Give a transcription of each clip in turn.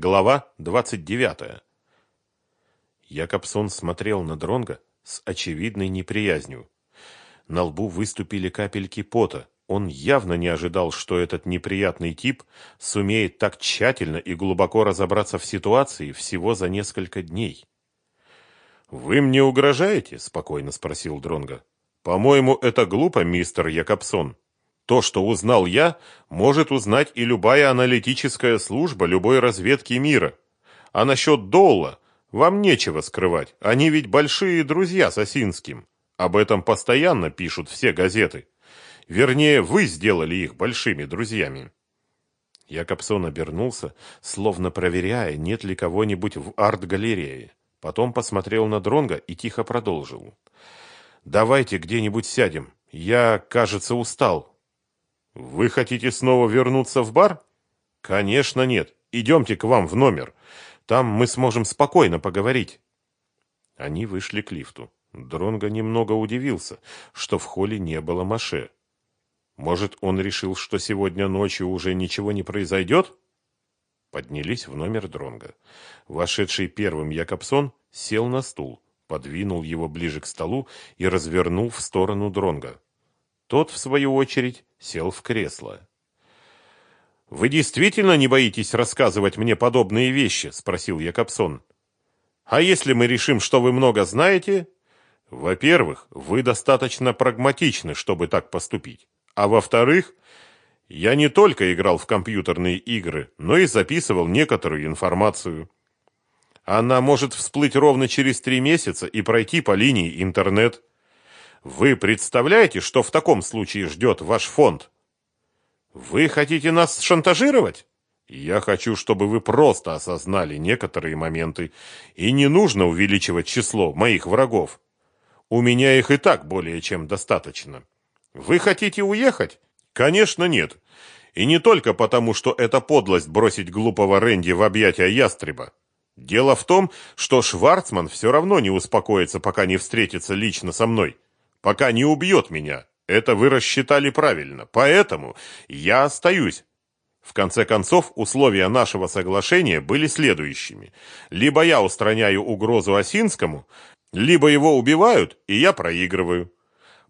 Глава 29. Якобсон смотрел на Дронга с очевидной неприязнью. На лбу выступили капельки пота. Он явно не ожидал, что этот неприятный тип сумеет так тщательно и глубоко разобраться в ситуации всего за несколько дней. «Вы мне угрожаете?» – спокойно спросил Дронга. «По-моему, это глупо, мистер Якобсон». То, что узнал я, может узнать и любая аналитическая служба любой разведки мира. А насчет Долла вам нечего скрывать. Они ведь большие друзья с Осинским. Об этом постоянно пишут все газеты. Вернее, вы сделали их большими друзьями. Якобсон обернулся, словно проверяя, нет ли кого-нибудь в арт-галерее. Потом посмотрел на Дронга и тихо продолжил. «Давайте где-нибудь сядем. Я, кажется, устал. Вы хотите снова вернуться в бар? Конечно, нет. Идемте к вам в номер. Там мы сможем спокойно поговорить. Они вышли к лифту. Дронго немного удивился, что в холле не было Маше. Может, он решил, что сегодня ночью уже ничего не произойдет? Поднялись в номер Дронга. Вошедший первым Якобсон сел на стул, подвинул его ближе к столу и развернул в сторону Дронга. Тот, в свою очередь, сел в кресло. «Вы действительно не боитесь рассказывать мне подобные вещи?» – спросил Якобсон. «А если мы решим, что вы много знаете?» «Во-первых, вы достаточно прагматичны, чтобы так поступить. А во-вторых, я не только играл в компьютерные игры, но и записывал некоторую информацию. Она может всплыть ровно через три месяца и пройти по линии интернет. Вы представляете, что в таком случае ждет ваш фонд? Вы хотите нас шантажировать? Я хочу, чтобы вы просто осознали некоторые моменты, и не нужно увеличивать число моих врагов. У меня их и так более чем достаточно. Вы хотите уехать? Конечно, нет. И не только потому, что это подлость бросить глупого Рэнди в объятия ястреба. Дело в том, что Шварцман все равно не успокоится, пока не встретится лично со мной пока не убьет меня. Это вы рассчитали правильно. Поэтому я остаюсь. В конце концов, условия нашего соглашения были следующими. Либо я устраняю угрозу Осинскому, либо его убивают, и я проигрываю.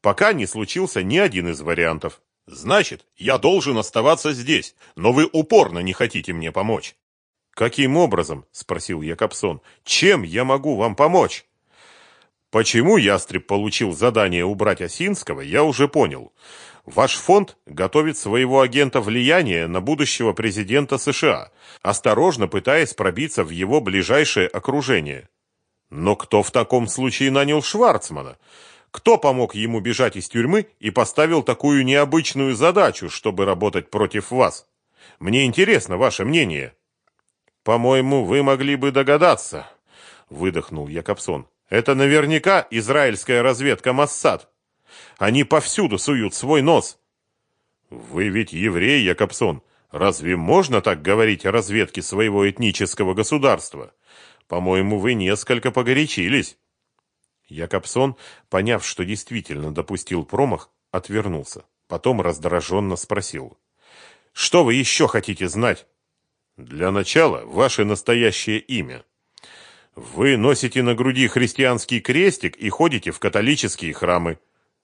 Пока не случился ни один из вариантов. Значит, я должен оставаться здесь, но вы упорно не хотите мне помочь. Каким образом? спросил Якобсон. Чем я могу вам помочь? Почему Ястреб получил задание убрать Осинского, я уже понял. Ваш фонд готовит своего агента влияния на будущего президента США, осторожно пытаясь пробиться в его ближайшее окружение. Но кто в таком случае нанял Шварцмана? Кто помог ему бежать из тюрьмы и поставил такую необычную задачу, чтобы работать против вас? Мне интересно ваше мнение. По-моему, вы могли бы догадаться, выдохнул Якобсон. Это наверняка израильская разведка Моссад. Они повсюду суют свой нос. Вы ведь еврей, Якобсон. Разве можно так говорить о разведке своего этнического государства? По-моему, вы несколько погорячились. Якобсон, поняв, что действительно допустил промах, отвернулся. Потом раздраженно спросил. «Что вы еще хотите знать?» «Для начала, ваше настоящее имя». Вы носите на груди христианский крестик и ходите в католические храмы.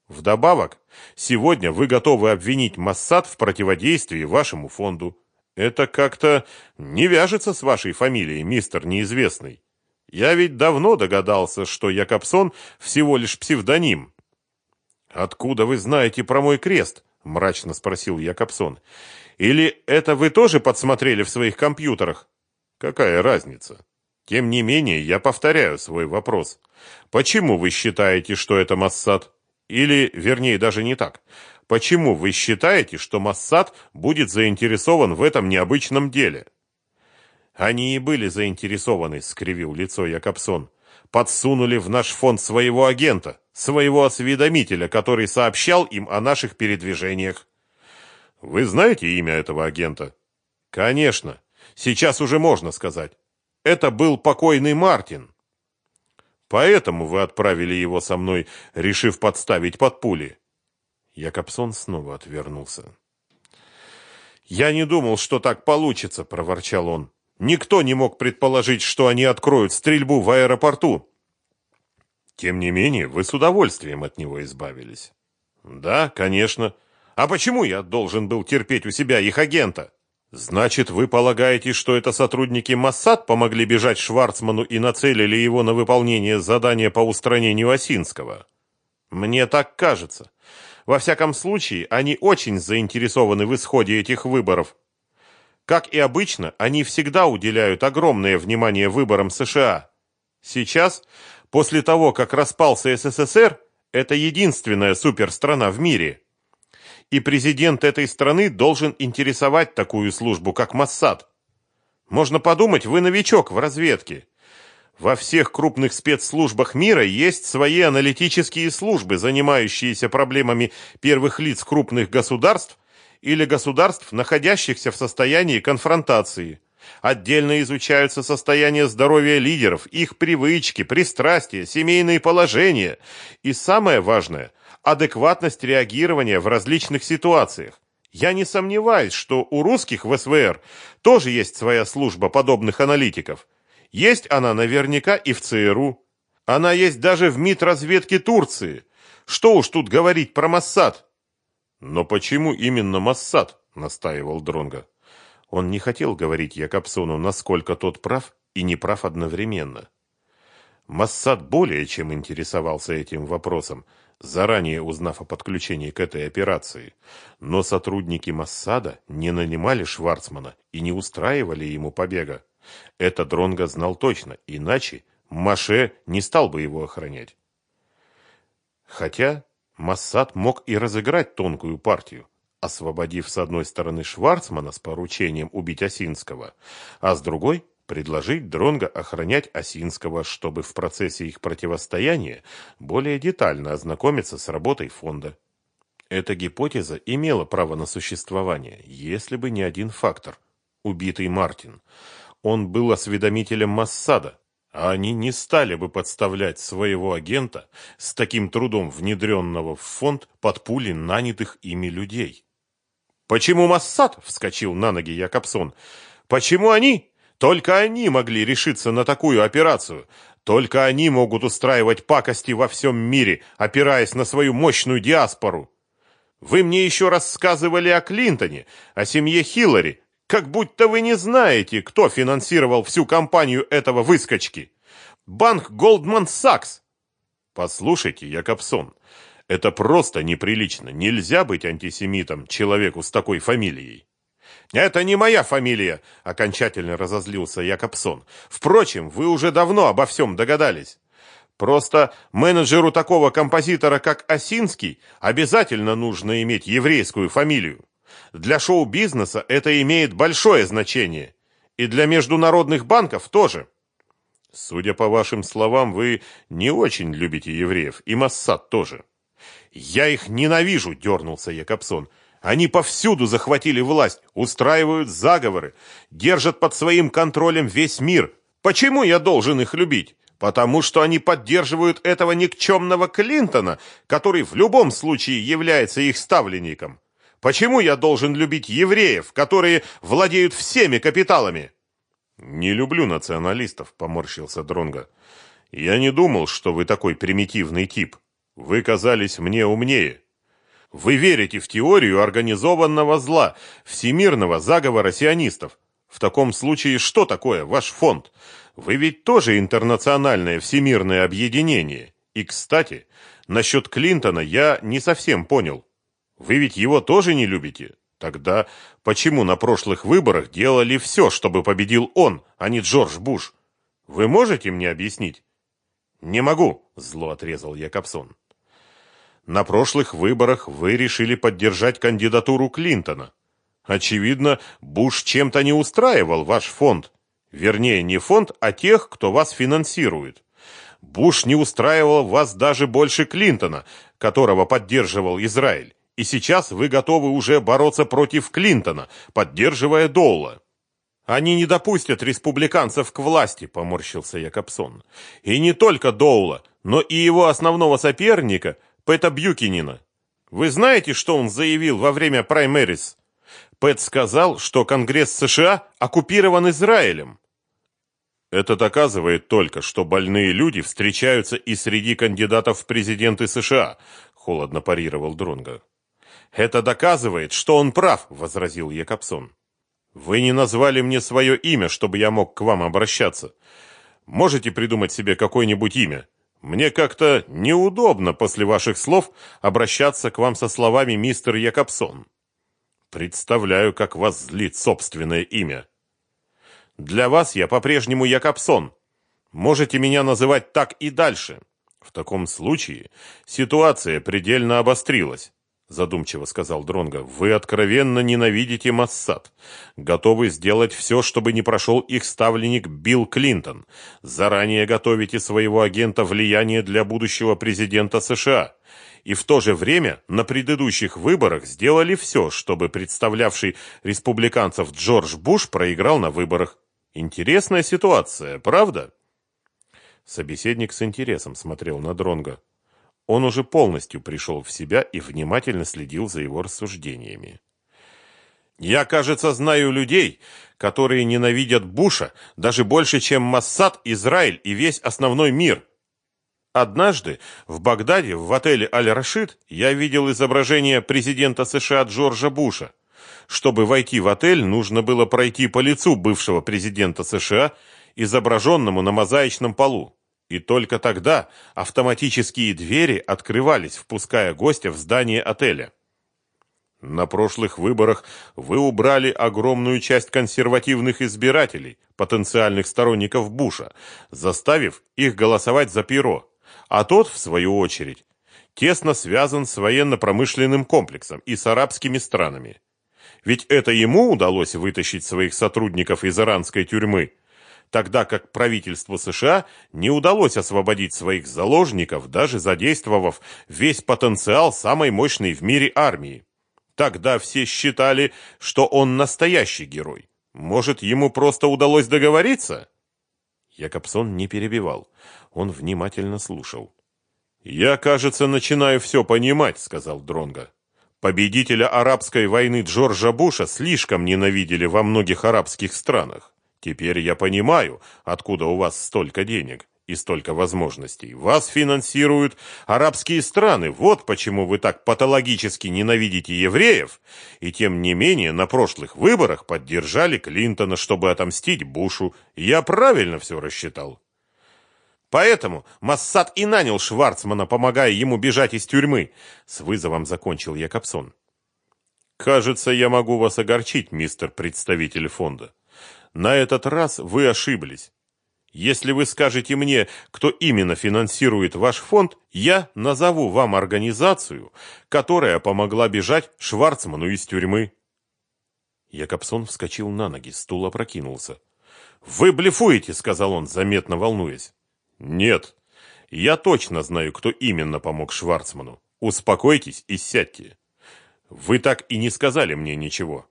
Вдобавок, сегодня вы готовы обвинить Моссад в противодействии вашему фонду. Это как-то не вяжется с вашей фамилией, мистер неизвестный. Я ведь давно догадался, что Якобсон всего лишь псевдоним. Откуда вы знаете про мой крест? мрачно спросил Якобсон. Или это вы тоже подсмотрели в своих компьютерах? Какая разница? Тем не менее, я повторяю свой вопрос. Почему вы считаете, что это Моссад? Или, вернее, даже не так. Почему вы считаете, что Моссад будет заинтересован в этом необычном деле? Они и были заинтересованы, скривил лицо Якобсон. Подсунули в наш фонд своего агента, своего осведомителя, который сообщал им о наших передвижениях. Вы знаете имя этого агента? Конечно. Сейчас уже можно сказать. Это был покойный Мартин. Поэтому вы отправили его со мной, решив подставить под пули. Якобсон снова отвернулся. Я не думал, что так получится, проворчал он. Никто не мог предположить, что они откроют стрельбу в аэропорту. Тем не менее, вы с удовольствием от него избавились. Да, конечно. А почему я должен был терпеть у себя их агента? Значит, вы полагаете, что это сотрудники Моссад помогли бежать Шварцману и нацелили его на выполнение задания по устранению Осинского? Мне так кажется. Во всяком случае, они очень заинтересованы в исходе этих выборов. Как и обычно, они всегда уделяют огромное внимание выборам США. Сейчас, после того, как распался СССР, это единственная суперстрана в мире. И президент этой страны должен интересовать такую службу, как Моссад. Можно подумать, вы новичок в разведке. Во всех крупных спецслужбах мира есть свои аналитические службы, занимающиеся проблемами первых лиц крупных государств или государств, находящихся в состоянии конфронтации. Отдельно изучаются состояние здоровья лидеров, их привычки, пристрастия, семейные положения и, самое важное, адекватность реагирования в различных ситуациях. Я не сомневаюсь, что у русских в СВР тоже есть своя служба подобных аналитиков. Есть она наверняка и в ЦРУ. Она есть даже в МИД разведки Турции. Что уж тут говорить про Моссад. Но почему именно Моссад? настаивал Дронга. Он не хотел говорить Якобсону, насколько тот прав и не прав одновременно. Моссад более чем интересовался этим вопросом, заранее узнав о подключении к этой операции. Но сотрудники Моссада не нанимали Шварцмана и не устраивали ему побега. Это Дронга знал точно, иначе Маше не стал бы его охранять. Хотя Моссад мог и разыграть тонкую партию освободив с одной стороны Шварцмана с поручением убить Осинского, а с другой предложить Дронга охранять Осинского, чтобы в процессе их противостояния более детально ознакомиться с работой фонда. Эта гипотеза имела право на существование, если бы не один фактор – убитый Мартин. Он был осведомителем Массада, а они не стали бы подставлять своего агента с таким трудом внедренного в фонд под пули нанятых ими людей. Почему Массад? вскочил на ноги Якобсон. Почему они? Только они могли решиться на такую операцию. Только они могут устраивать пакости во всем мире, опираясь на свою мощную диаспору. Вы мне еще рассказывали о Клинтоне, о семье Хиллари, как будто вы не знаете, кто финансировал всю кампанию этого выскочки. Банк Goldman Sachs. Послушайте, Якобсон, это просто неприлично. Нельзя быть антисемитом человеку с такой фамилией. Это не моя фамилия, окончательно разозлился Якобсон. Впрочем, вы уже давно обо всем догадались. Просто менеджеру такого композитора, как Осинский, обязательно нужно иметь еврейскую фамилию. Для шоу-бизнеса это имеет большое значение. И для международных банков тоже. Судя по вашим словам, вы не очень любите евреев, и Моссад тоже. «Я их ненавижу!» – дернулся Якобсон. «Они повсюду захватили власть, устраивают заговоры, держат под своим контролем весь мир. Почему я должен их любить? Потому что они поддерживают этого никчемного Клинтона, который в любом случае является их ставленником. Почему я должен любить евреев, которые владеют всеми капиталами?» «Не люблю националистов», – поморщился Дронга. «Я не думал, что вы такой примитивный тип». Вы казались мне умнее. Вы верите в теорию организованного зла, всемирного заговора сионистов. В таком случае что такое ваш фонд? Вы ведь тоже интернациональное всемирное объединение. И, кстати, насчет Клинтона я не совсем понял. Вы ведь его тоже не любите? Тогда почему на прошлых выборах делали все, чтобы победил он, а не Джордж Буш? Вы можете мне объяснить? Не могу, зло отрезал Якобсон. На прошлых выборах вы решили поддержать кандидатуру Клинтона. Очевидно, Буш чем-то не устраивал ваш фонд. Вернее, не фонд, а тех, кто вас финансирует. Буш не устраивал вас даже больше Клинтона, которого поддерживал Израиль. И сейчас вы готовы уже бороться против Клинтона, поддерживая Доула. Они не допустят республиканцев к власти, поморщился Якобсон. И не только Доула, но и его основного соперника – Пэта Бьюкинина. Вы знаете, что он заявил во время праймерис? Пэт сказал, что Конгресс США оккупирован Израилем. Это доказывает только, что больные люди встречаются и среди кандидатов в президенты США, холодно парировал Дронга. Это доказывает, что он прав, возразил Якобсон. Вы не назвали мне свое имя, чтобы я мог к вам обращаться. Можете придумать себе какое-нибудь имя? Мне как-то неудобно после ваших слов обращаться к вам со словами мистер Якобсон. Представляю, как вас злит собственное имя. Для вас я по-прежнему Якобсон. Можете меня называть так и дальше. В таком случае ситуация предельно обострилась, задумчиво сказал Дронга. Вы откровенно ненавидите Моссад, готовы сделать все, чтобы не прошел их ставленник Билл Клинтон. Заранее готовите своего агента влияния для будущего президента США и в то же время на предыдущих выборах сделали все, чтобы представлявший республиканцев Джордж Буш проиграл на выборах. Интересная ситуация, правда? Собеседник с интересом смотрел на Дронга. Он уже полностью пришел в себя и внимательно следил за его рассуждениями. Я, кажется, знаю людей, которые ненавидят Буша даже больше, чем Массад, Израиль и весь основной мир. Однажды в Багдаде в отеле Аль-Рашид я видел изображение президента США Джорджа Буша. Чтобы войти в отель, нужно было пройти по лицу бывшего президента США, изображенному на мозаичном полу. И только тогда автоматические двери открывались, впуская гостя в здание отеля. На прошлых выборах вы убрали огромную часть консервативных избирателей, потенциальных сторонников Буша, заставив их голосовать за Перо. А тот, в свою очередь, тесно связан с военно-промышленным комплексом и с арабскими странами. Ведь это ему удалось вытащить своих сотрудников из иранской тюрьмы, тогда как правительству США не удалось освободить своих заложников, даже задействовав весь потенциал самой мощной в мире армии. Тогда все считали, что он настоящий герой. Может, ему просто удалось договориться? Якобсон не перебивал. Он внимательно слушал. «Я, кажется, начинаю все понимать», — сказал Дронга. Победителя арабской войны Джорджа Буша слишком ненавидели во многих арабских странах. Теперь я понимаю, откуда у вас столько денег и столько возможностей. Вас финансируют арабские страны. Вот почему вы так патологически ненавидите евреев, и тем не менее на прошлых выборах поддержали Клинтона, чтобы отомстить Бушу. Я правильно все рассчитал. Поэтому Массад и нанял Шварцмана, помогая ему бежать из тюрьмы. С вызовом закончил Якобсон. Кажется, я могу вас огорчить, мистер представитель фонда. На этот раз вы ошиблись. Если вы скажете мне, кто именно финансирует ваш фонд, я назову вам организацию, которая помогла бежать Шварцману из тюрьмы. Якобсон вскочил на ноги, стул опрокинулся. «Вы блефуете», — сказал он, заметно волнуясь. Нет. Я точно знаю, кто именно помог Шварцману. Успокойтесь и сядьте. Вы так и не сказали мне ничего.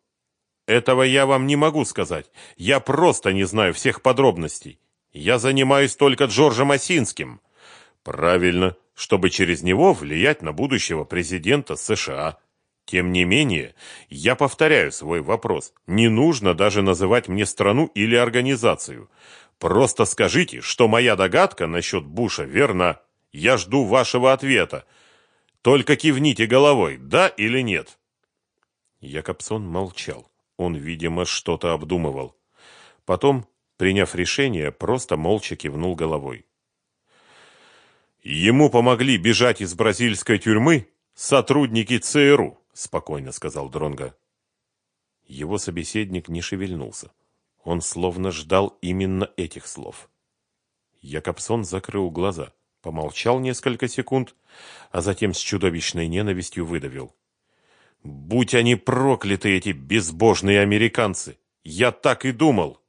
Этого я вам не могу сказать. Я просто не знаю всех подробностей. Я занимаюсь только Джорджем Осинским. Правильно, чтобы через него влиять на будущего президента США. Тем не менее, я повторяю свой вопрос. Не нужно даже называть мне страну или организацию. Просто скажите, что моя догадка насчет Буша верна. Я жду вашего ответа. Только кивните головой, да или нет. Якобсон молчал. Он, видимо, что-то обдумывал. Потом, приняв решение, просто молча кивнул головой. Ему помогли бежать из бразильской тюрьмы сотрудники ЦРУ, спокойно сказал Дронга. Его собеседник не шевельнулся. Он словно ждал именно этих слов. Якобсон закрыл глаза, помолчал несколько секунд, а затем с чудовищной ненавистью выдавил. «Будь они прокляты, эти безбожные американцы! Я так и думал!»